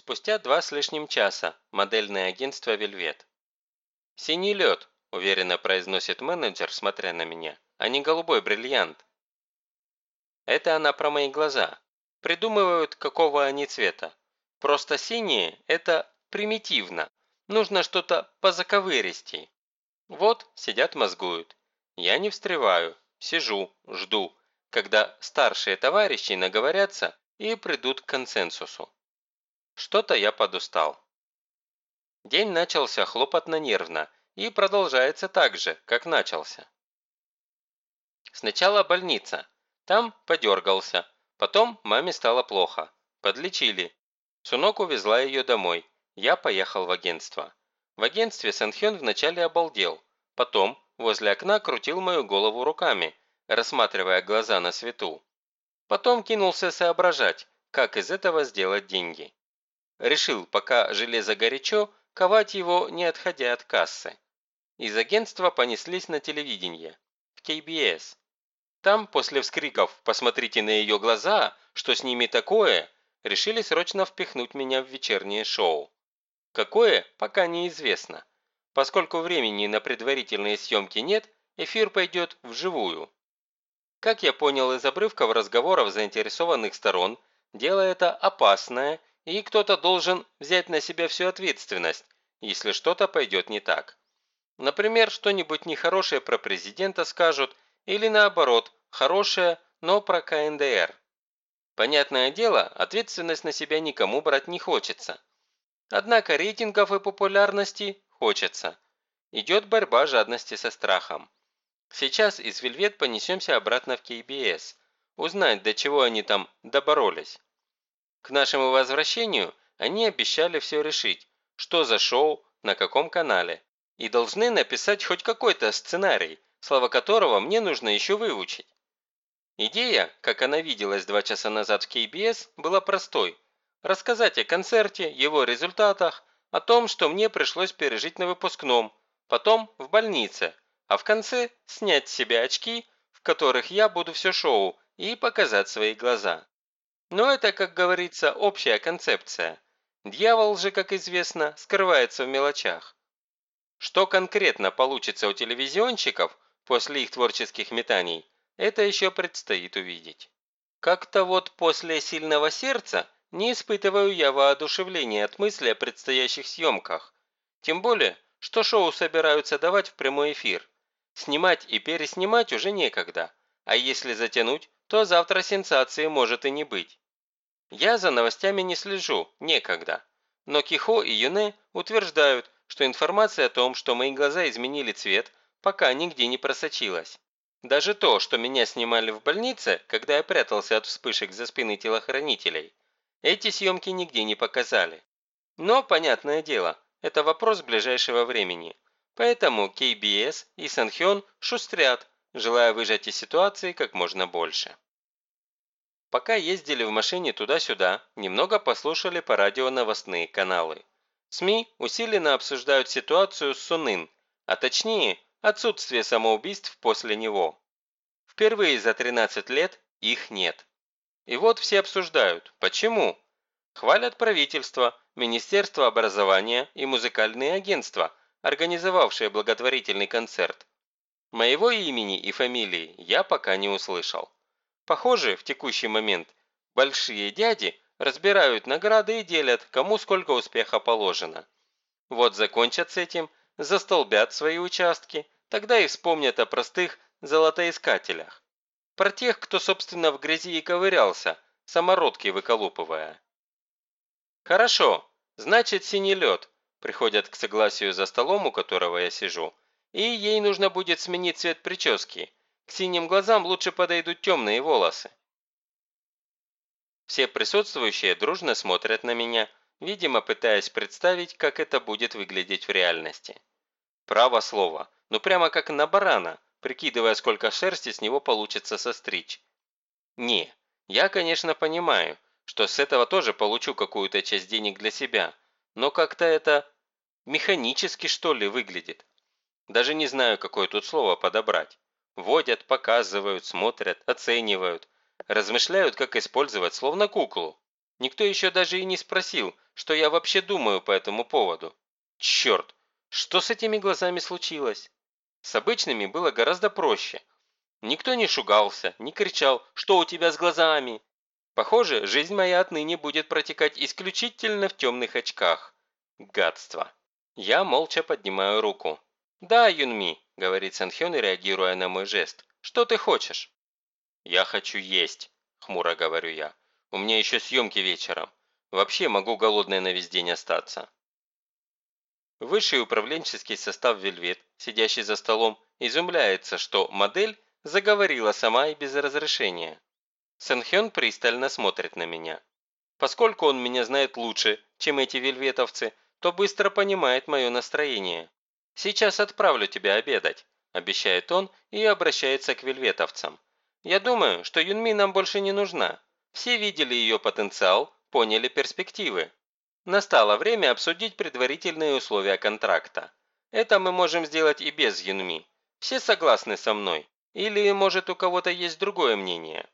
Спустя два с лишним часа. Модельное агентство «Вельвет». «Синий лед», – уверенно произносит менеджер, смотря на меня, – «а не голубой бриллиант». Это она про мои глаза. Придумывают, какого они цвета. Просто синие – это примитивно. Нужно что-то позаковыристей. Вот, сидят мозгуют. Я не встреваю, сижу, жду, когда старшие товарищи наговорятся и придут к консенсусу. Что-то я подустал. День начался хлопотно-нервно и продолжается так же, как начался. Сначала больница. Там подергался. Потом маме стало плохо. Подлечили. Сунок увезла ее домой. Я поехал в агентство. В агентстве Санхён вначале обалдел. Потом возле окна крутил мою голову руками, рассматривая глаза на свету. Потом кинулся соображать, как из этого сделать деньги. Решил, пока железо горячо, ковать его, не отходя от кассы. Из агентства понеслись на телевидение, в КБС. Там, после вскриков «посмотрите на ее глаза, что с ними такое», решили срочно впихнуть меня в вечернее шоу. Какое, пока неизвестно. Поскольку времени на предварительные съемки нет, эфир пойдет вживую. Как я понял из обрывков разговоров заинтересованных сторон, дело это опасное и кто-то должен взять на себя всю ответственность, если что-то пойдет не так. Например, что-нибудь нехорошее про президента скажут, или наоборот, хорошее, но про КНДР. Понятное дело, ответственность на себя никому брать не хочется. Однако рейтингов и популярности хочется. Идет борьба жадности со страхом. Сейчас из Вельвет понесемся обратно в КБС, узнать, до чего они там доборолись. К нашему возвращению они обещали все решить, что за шоу, на каком канале, и должны написать хоть какой-то сценарий, слова которого мне нужно еще выучить. Идея, как она виделась два часа назад в КБС, была простой. Рассказать о концерте, его результатах, о том, что мне пришлось пережить на выпускном, потом в больнице, а в конце снять с себя очки, в которых я буду все шоу, и показать свои глаза. Но это, как говорится, общая концепция. Дьявол же, как известно, скрывается в мелочах. Что конкретно получится у телевизионщиков после их творческих метаний, это еще предстоит увидеть. Как-то вот после «Сильного сердца» не испытываю я воодушевления от мысли о предстоящих съемках. Тем более, что шоу собираются давать в прямой эфир. Снимать и переснимать уже некогда. А если затянуть, то завтра сенсации может и не быть. Я за новостями не слежу, некогда. Но Кихо и Юне утверждают, что информация о том, что мои глаза изменили цвет, пока нигде не просочилась. Даже то, что меня снимали в больнице, когда я прятался от вспышек за спиной телохранителей, эти съемки нигде не показали. Но, понятное дело, это вопрос ближайшего времени. Поэтому KBS и Санхён шустрят, желая выжать из ситуации как можно больше. Пока ездили в машине туда-сюда, немного послушали по радио новостные каналы. СМИ усиленно обсуждают ситуацию с Сунын, а точнее, отсутствие самоубийств после него. Впервые за 13 лет их нет. И вот все обсуждают, почему. Хвалят правительство, Министерство образования и музыкальные агентства, организовавшие благотворительный концерт. Моего имени и фамилии я пока не услышал. Похоже, в текущий момент большие дяди разбирают награды и делят, кому сколько успеха положено. Вот закончат с этим, застолбят свои участки, тогда и вспомнят о простых золотоискателях. Про тех, кто, собственно, в грязи и ковырялся, самородки выколупывая. Хорошо, значит синий лед, приходят к согласию за столом, у которого я сижу, и ей нужно будет сменить цвет прически, к синим глазам лучше подойдут темные волосы. Все присутствующие дружно смотрят на меня, видимо, пытаясь представить, как это будет выглядеть в реальности. Право слово, ну прямо как на барана, прикидывая, сколько шерсти с него получится состричь. Не, я, конечно, понимаю, что с этого тоже получу какую-то часть денег для себя, но как-то это механически, что ли, выглядит. Даже не знаю, какое тут слово подобрать. Водят, показывают, смотрят, оценивают. Размышляют, как использовать, словно куклу. Никто еще даже и не спросил, что я вообще думаю по этому поводу. Черт, что с этими глазами случилось? С обычными было гораздо проще. Никто не шугался, не кричал «Что у тебя с глазами?». Похоже, жизнь моя отныне будет протекать исключительно в темных очках. Гадство. Я молча поднимаю руку. «Да, Юнми», – говорит Санхён, реагируя на мой жест. «Что ты хочешь?» «Я хочу есть», – хмуро говорю я. «У меня еще съемки вечером. Вообще могу голодной на весь день остаться». Высший управленческий состав «Вельвет», сидящий за столом, изумляется, что модель заговорила сама и без разрешения. Сэнхён пристально смотрит на меня. Поскольку он меня знает лучше, чем эти вельветовцы, то быстро понимает мое настроение. «Сейчас отправлю тебя обедать», – обещает он и обращается к вельветовцам. «Я думаю, что Юнми нам больше не нужна. Все видели ее потенциал, поняли перспективы. Настало время обсудить предварительные условия контракта. Это мы можем сделать и без Юнми. Все согласны со мной? Или, может, у кого-то есть другое мнение?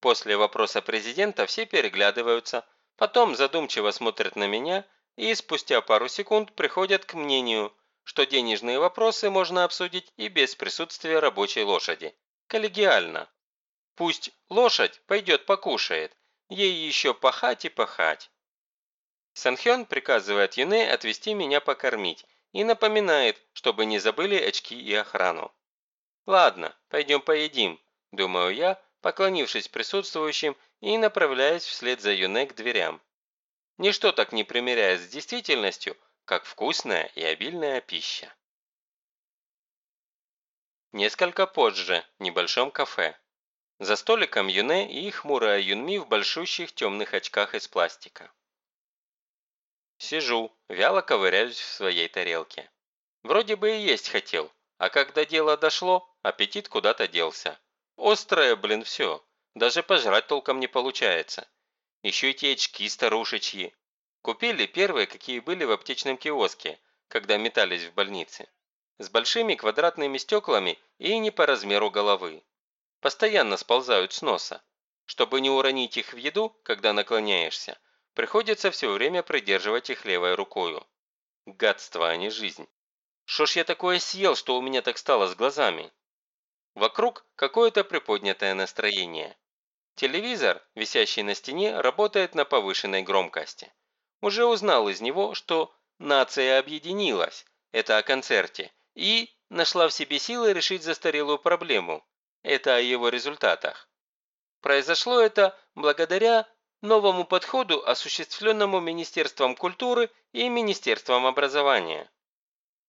После вопроса президента все переглядываются, потом задумчиво смотрят на меня и спустя пару секунд приходят к мнению, что денежные вопросы можно обсудить и без присутствия рабочей лошади. Коллегиально. Пусть лошадь пойдет покушает, ей еще пахать и пахать. Санхён приказывает Юне отвезти меня покормить и напоминает, чтобы не забыли очки и охрану. «Ладно, пойдем поедим», – думаю я, поклонившись присутствующим и направляясь вслед за Юне к дверям. Ничто так не примеряет с действительностью, как вкусная и обильная пища. Несколько позже, в небольшом кафе. За столиком Юне и хмурая Юнми в большущих темных очках из пластика. Сижу, вяло ковыряюсь в своей тарелке. Вроде бы и есть хотел, а когда дело дошло, аппетит куда-то делся. Острое, блин, все. Даже пожрать толком не получается. Еще эти очки старушечьи. Купили первые, какие были в аптечном киоске, когда метались в больнице. С большими квадратными стеклами и не по размеру головы. Постоянно сползают с носа. Чтобы не уронить их в еду, когда наклоняешься, Приходится все время придерживать их левой рукою. Гадство, а не жизнь. Что ж я такое съел, что у меня так стало с глазами? Вокруг какое-то приподнятое настроение. Телевизор, висящий на стене, работает на повышенной громкости. Уже узнал из него, что нация объединилась, это о концерте, и нашла в себе силы решить застарелую проблему. Это о его результатах. Произошло это благодаря новому подходу, осуществленному Министерством культуры и Министерством образования.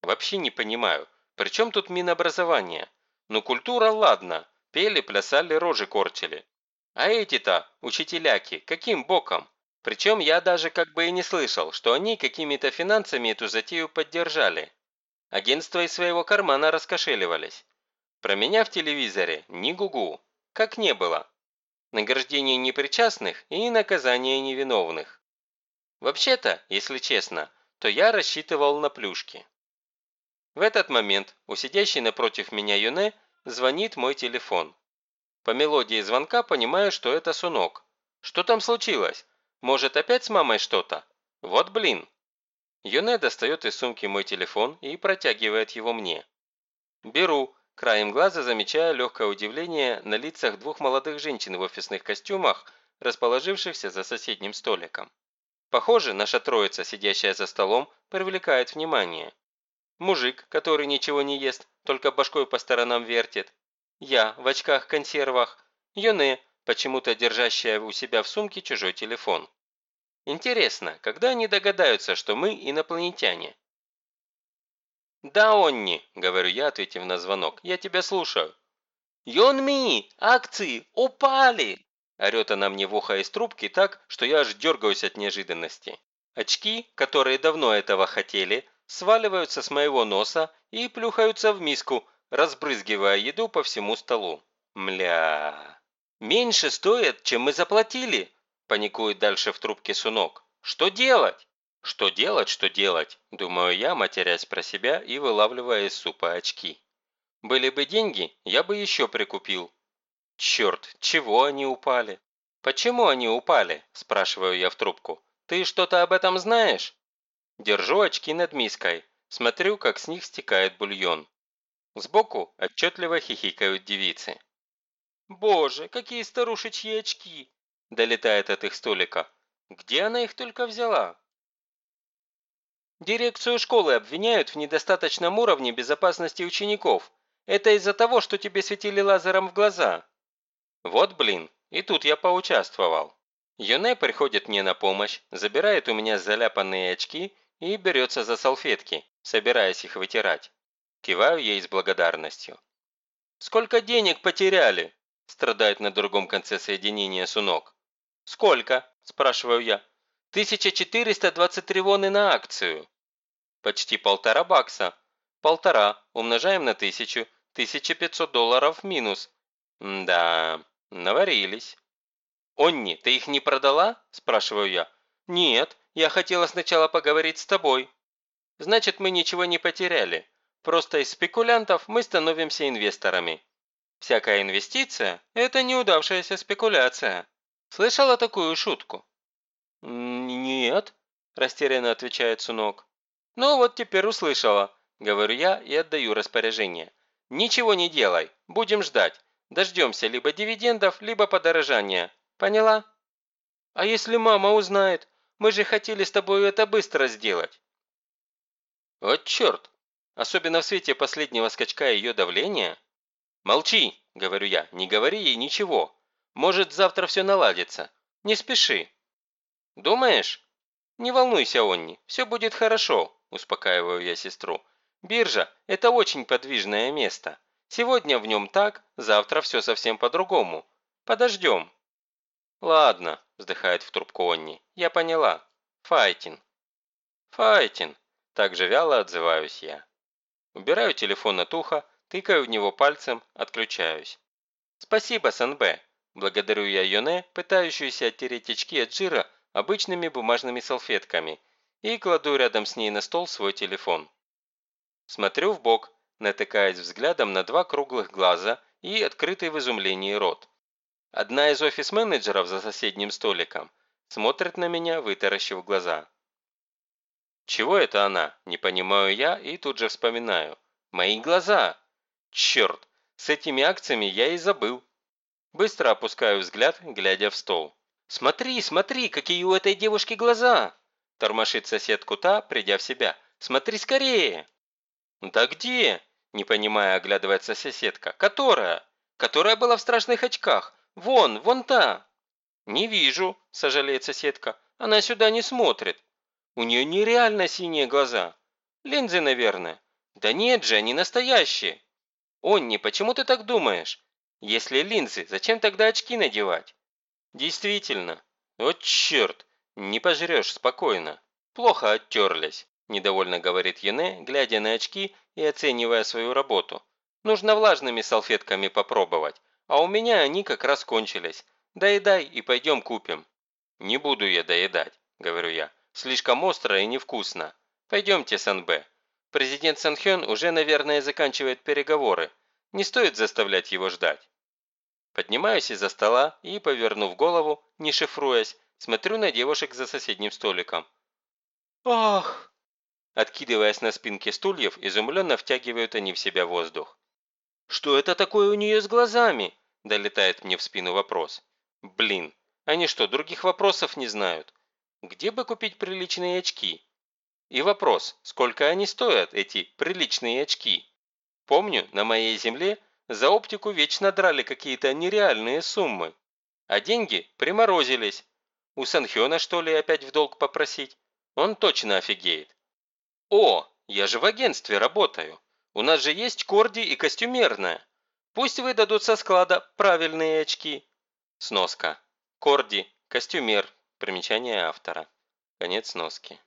Вообще не понимаю, при чем тут Минобразование? Ну культура ладно, пели, плясали, рожи корчили. А эти-то, учителяки, каким боком? Причем я даже как бы и не слышал, что они какими-то финансами эту затею поддержали. Агентства из своего кармана раскошеливались. Про меня в телевизоре ни гугу, как не было награждение непричастных и наказание невиновных. Вообще-то, если честно, то я рассчитывал на плюшки. В этот момент у сидящей напротив меня Юне звонит мой телефон. По мелодии звонка понимаю, что это Сунок. Что там случилось? Может опять с мамой что-то? Вот блин. Юне достает из сумки мой телефон и протягивает его мне. Беру, Краем глаза замечаю легкое удивление на лицах двух молодых женщин в офисных костюмах, расположившихся за соседним столиком. Похоже, наша троица, сидящая за столом, привлекает внимание. Мужик, который ничего не ест, только башкой по сторонам вертит. Я в очках-консервах. Йоне, почему-то держащая у себя в сумке чужой телефон. Интересно, когда они догадаются, что мы инопланетяне? «Да, Онни», – говорю я, ответив на звонок, – «я тебя слушаю». «Йонми! Акции! Упали!» – орет она мне в ухо из трубки так, что я аж дергаюсь от неожиданности. Очки, которые давно этого хотели, сваливаются с моего носа и плюхаются в миску, разбрызгивая еду по всему столу. Мля. «Меньше стоят, чем мы заплатили», – паникует дальше в трубке Сунок. «Что делать?» Что делать, что делать, думаю я, матерясь про себя и вылавливая из супа очки. Были бы деньги, я бы еще прикупил. Черт, чего они упали? «Почему они упали?» – спрашиваю я в трубку. «Ты что-то об этом знаешь?» Держу очки над миской. Смотрю, как с них стекает бульон. Сбоку отчетливо хихикают девицы. «Боже, какие старушечьи очки!» – долетает от их столика. «Где она их только взяла?» Дирекцию школы обвиняют в недостаточном уровне безопасности учеников. Это из-за того, что тебе светили лазером в глаза. Вот блин, и тут я поучаствовал. Юне приходит мне на помощь, забирает у меня заляпанные очки и берется за салфетки, собираясь их вытирать. Киваю ей с благодарностью. «Сколько денег потеряли?» – страдает на другом конце соединения Сунок. «Сколько?» – спрашиваю я. «1423 воны на акцию». «Почти полтора бакса. Полтора умножаем на тысячу. 1500 долларов минус. Да, Наварились. «Онни, ты их не продала?» – спрашиваю я. «Нет, я хотела сначала поговорить с тобой». «Значит, мы ничего не потеряли. Просто из спекулянтов мы становимся инвесторами. Всякая инвестиция – это неудавшаяся спекуляция. Слышала такую шутку?» «Нет», – растерянно отвечает Сунок. «Ну вот теперь услышала», – говорю я и отдаю распоряжение. «Ничего не делай, будем ждать. Дождемся либо дивидендов, либо подорожания. Поняла? А если мама узнает? Мы же хотели с тобой это быстро сделать. Вот черт! Особенно в свете последнего скачка ее давления. Молчи, говорю я, не говори ей ничего. Может, завтра все наладится. Не спеши. Думаешь? Не волнуйся, Онни, все будет хорошо, успокаиваю я сестру. Биржа – это очень подвижное место. Сегодня в нем так, завтра все совсем по-другому. Подождем». «Ладно», – вздыхает в трубку Онни. «Я поняла. Файтин». «Файтин», – так же вяло отзываюсь я. Убираю телефон от уха, тыкаю в него пальцем, отключаюсь. «Спасибо, СНБ», – благодарю я Йоне, пытающуюся оттереть очки от жира обычными бумажными салфетками, и кладу рядом с ней на стол свой телефон. Смотрю в бок, натыкаясь взглядом на два круглых глаза и открытый в изумлении рот. Одна из офис-менеджеров за соседним столиком смотрит на меня, вытаращив глаза. Чего это она? Не понимаю я и тут же вспоминаю. Мои глаза! Черт, с этими акциями я и забыл. Быстро опускаю взгляд, глядя в стол. «Смотри, смотри, какие у этой девушки глаза!» Тормошит соседку та, придя в себя. «Смотри скорее!» «Да где?» – не понимая, оглядывается соседка. «Которая? Которая была в страшных очках? Вон, вон та!» «Не вижу», – сожалеет соседка. «Она сюда не смотрит. У нее нереально синие глаза. Линзы, наверное. Да нет же, они настоящие. Онни, почему ты так думаешь? Если линзы, зачем тогда очки надевать?» «Действительно. Вот черт, не пожрешь спокойно. Плохо оттерлись. Недовольно говорит Яне, глядя на очки и оценивая свою работу. Нужно влажными салфетками попробовать, а у меня они как раз кончились. Доедай и пойдем купим. Не буду я доедать, говорю я. Слишком остро и невкусно. Пойдемте, Санбэ. Президент Санхён уже, наверное, заканчивает переговоры. Не стоит заставлять его ждать. Поднимаюсь из-за стола и, повернув голову, не шифруясь, смотрю на девушек за соседним столиком. «Ах!» Откидываясь на спинки стульев, изумленно втягивают они в себя воздух. «Что это такое у нее с глазами?» – долетает мне в спину вопрос. «Блин, они что, других вопросов не знают? Где бы купить приличные очки?» И вопрос, сколько они стоят, эти приличные очки? Помню, на моей земле за оптику вечно драли какие-то нереальные суммы. А деньги приморозились. У Санхёна, что ли, опять в долг попросить? Он точно офигеет. «О, я же в агентстве работаю. У нас же есть корди и костюмерная. Пусть выдадут со склада правильные очки». Сноска. Корди, костюмер. Примечание автора. Конец сноски.